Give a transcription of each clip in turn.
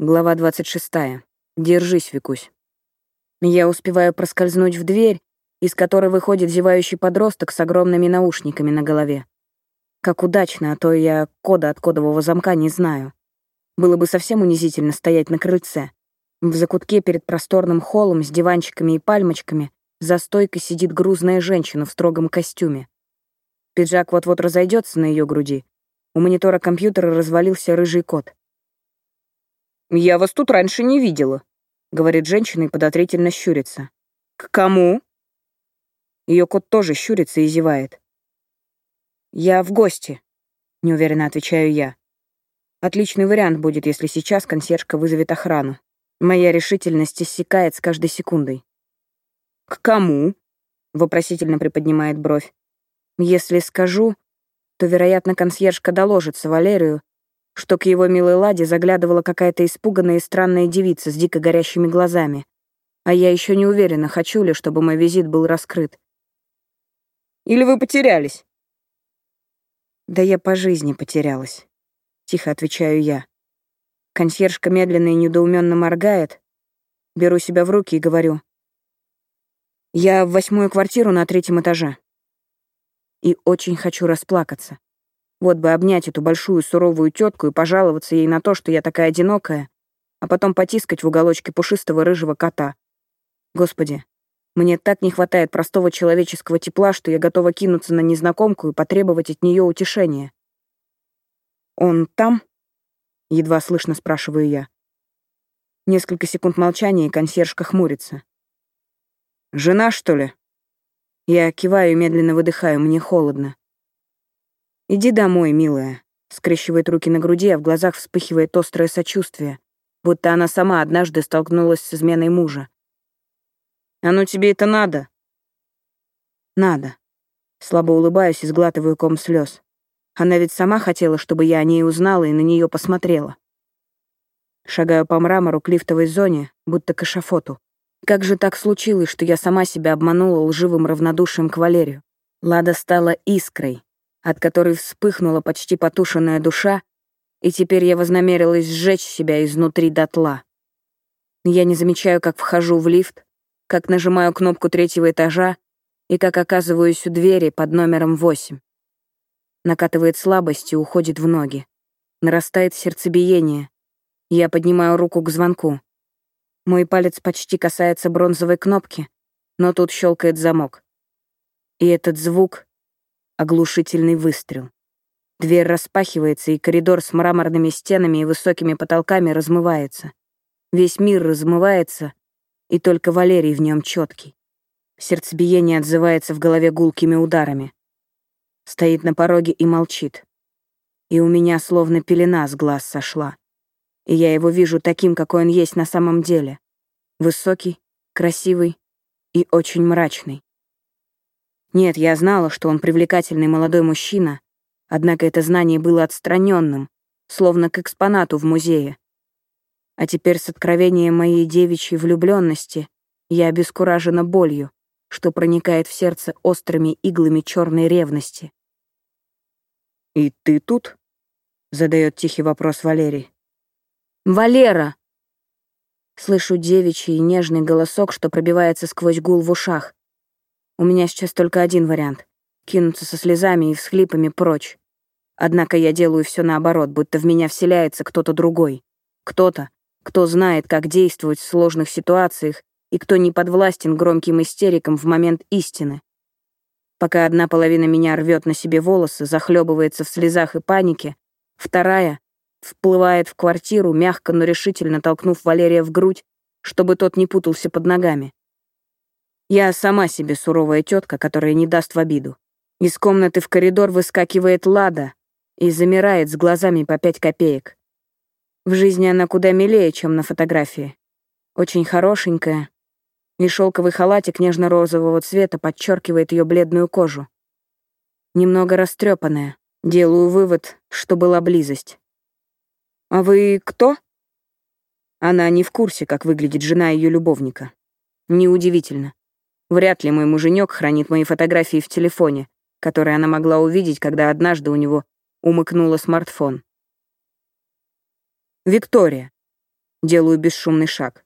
Глава 26. Держись, Викусь. Я успеваю проскользнуть в дверь, из которой выходит зевающий подросток с огромными наушниками на голове. Как удачно, а то я кода от кодового замка не знаю. Было бы совсем унизительно стоять на крыльце. В закутке перед просторным холлом с диванчиками и пальмочками за стойкой сидит грузная женщина в строгом костюме. Пиджак вот-вот разойдется на ее груди. У монитора компьютера развалился рыжий кот. «Я вас тут раньше не видела», — говорит женщина и подозрительно щурится. «К кому?» Ее кот тоже щурится и зевает. «Я в гости», — неуверенно отвечаю я. Отличный вариант будет, если сейчас консьержка вызовет охрану. Моя решительность иссякает с каждой секундой. «К кому?» — вопросительно приподнимает бровь. «Если скажу, то, вероятно, консьержка доложится Валерию, что к его милой ладе заглядывала какая-то испуганная и странная девица с дико горящими глазами. А я еще не уверена, хочу ли, чтобы мой визит был раскрыт. Или вы потерялись? Да я по жизни потерялась. Тихо отвечаю я. Консьержка медленно и недоуменно моргает. Беру себя в руки и говорю. Я в восьмую квартиру на третьем этаже. И очень хочу расплакаться. Вот бы обнять эту большую суровую тетку и пожаловаться ей на то, что я такая одинокая, а потом потискать в уголочке пушистого рыжего кота. Господи, мне так не хватает простого человеческого тепла, что я готова кинуться на незнакомку и потребовать от нее утешения. «Он там?» — едва слышно спрашиваю я. Несколько секунд молчания, и консьержка хмурится. «Жена, что ли?» Я киваю и медленно выдыхаю, мне холодно. «Иди домой, милая», — скрещивает руки на груди, а в глазах вспыхивает острое сочувствие, будто она сама однажды столкнулась с изменой мужа. «А ну тебе это надо?» «Надо». Слабо улыбаюсь и сглатываю ком слез. Она ведь сама хотела, чтобы я о ней узнала и на нее посмотрела. Шагаю по мрамору к лифтовой зоне, будто к эшафоту. Как же так случилось, что я сама себя обманула лживым равнодушием к Валерию? Лада стала искрой, от которой вспыхнула почти потушенная душа, и теперь я вознамерилась сжечь себя изнутри дотла. Я не замечаю, как вхожу в лифт, как нажимаю кнопку третьего этажа и как оказываюсь у двери под номером восемь. Накатывает слабость и уходит в ноги. Нарастает сердцебиение. Я поднимаю руку к звонку. Мой палец почти касается бронзовой кнопки, но тут щелкает замок. И этот звук Оглушительный выстрел. Дверь распахивается, и коридор с мраморными стенами и высокими потолками размывается. Весь мир размывается, и только Валерий в нем четкий. Сердцебиение отзывается в голове гулкими ударами. Стоит на пороге и молчит. И у меня словно пелена с глаз сошла. И я его вижу таким, какой он есть на самом деле. Высокий, красивый и очень мрачный. Нет, я знала, что он привлекательный молодой мужчина, однако это знание было отстраненным, словно к экспонату в музее. А теперь с откровением моей девичьей влюбленности я обескуражена болью, что проникает в сердце острыми иглами черной ревности. «И ты тут?» — задает тихий вопрос Валерий. «Валера!» Слышу девичий нежный голосок, что пробивается сквозь гул в ушах. У меня сейчас только один вариант — кинуться со слезами и всхлипами прочь. Однако я делаю все наоборот, будто в меня вселяется кто-то другой. Кто-то, кто знает, как действовать в сложных ситуациях и кто не подвластен громким истерикам в момент истины. Пока одна половина меня рвет на себе волосы, захлебывается в слезах и панике, вторая вплывает в квартиру, мягко, но решительно толкнув Валерия в грудь, чтобы тот не путался под ногами. Я сама себе суровая тетка, которая не даст в обиду. Из комнаты в коридор выскакивает Лада и замирает с глазами по пять копеек. В жизни она куда милее, чем на фотографии. Очень хорошенькая, и шелковый халатик нежно-розового цвета подчеркивает ее бледную кожу. Немного растрепанная. Делаю вывод, что была близость. «А вы кто?» Она не в курсе, как выглядит жена ее любовника. Неудивительно. Вряд ли мой муженек хранит мои фотографии в телефоне, которые она могла увидеть, когда однажды у него умыкнула смартфон. Виктория. Делаю бесшумный шаг.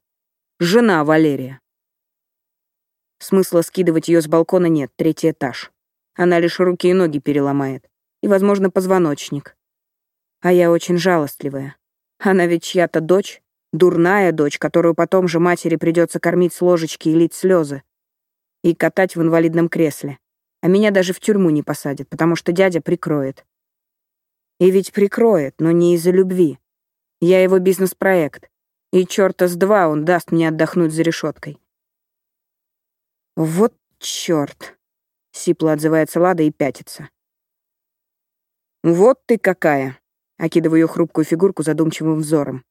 Жена Валерия. Смысла скидывать ее с балкона нет, третий этаж. Она лишь руки и ноги переломает. И, возможно, позвоночник. А я очень жалостливая. Она ведь чья-то дочь, дурная дочь, которую потом же матери придется кормить с ложечки и лить слезы. И катать в инвалидном кресле. А меня даже в тюрьму не посадят, потому что дядя прикроет. И ведь прикроет, но не из-за любви. Я его бизнес-проект. И черта с два он даст мне отдохнуть за решеткой. Вот черт. Сипло отзывается Лада и пятится. «Вот ты какая!» — окидываю хрупкую фигурку задумчивым взором.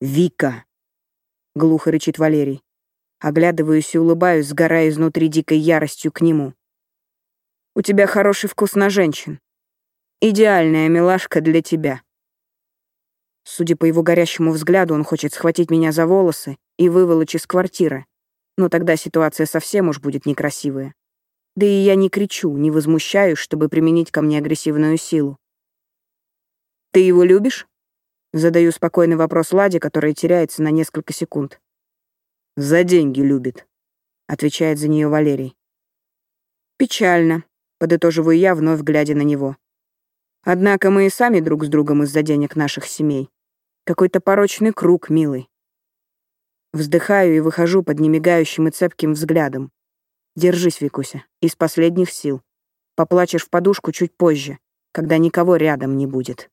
«Вика!» — глухо рычит Валерий. Оглядываюсь и улыбаюсь, сгорая изнутри дикой яростью к нему. «У тебя хороший вкус на женщин. Идеальная милашка для тебя». Судя по его горящему взгляду, он хочет схватить меня за волосы и выволочь из квартиры. Но тогда ситуация совсем уж будет некрасивая. Да и я не кричу, не возмущаюсь, чтобы применить ко мне агрессивную силу. «Ты его любишь?» Задаю спокойный вопрос Ладе, которая теряется на несколько секунд. «За деньги любит», — отвечает за нее Валерий. «Печально», — подытоживаю я, вновь глядя на него. «Однако мы и сами друг с другом из-за денег наших семей. Какой-то порочный круг, милый». Вздыхаю и выхожу под немигающим и цепким взглядом. Держись, Викуся, из последних сил. Поплачешь в подушку чуть позже, когда никого рядом не будет.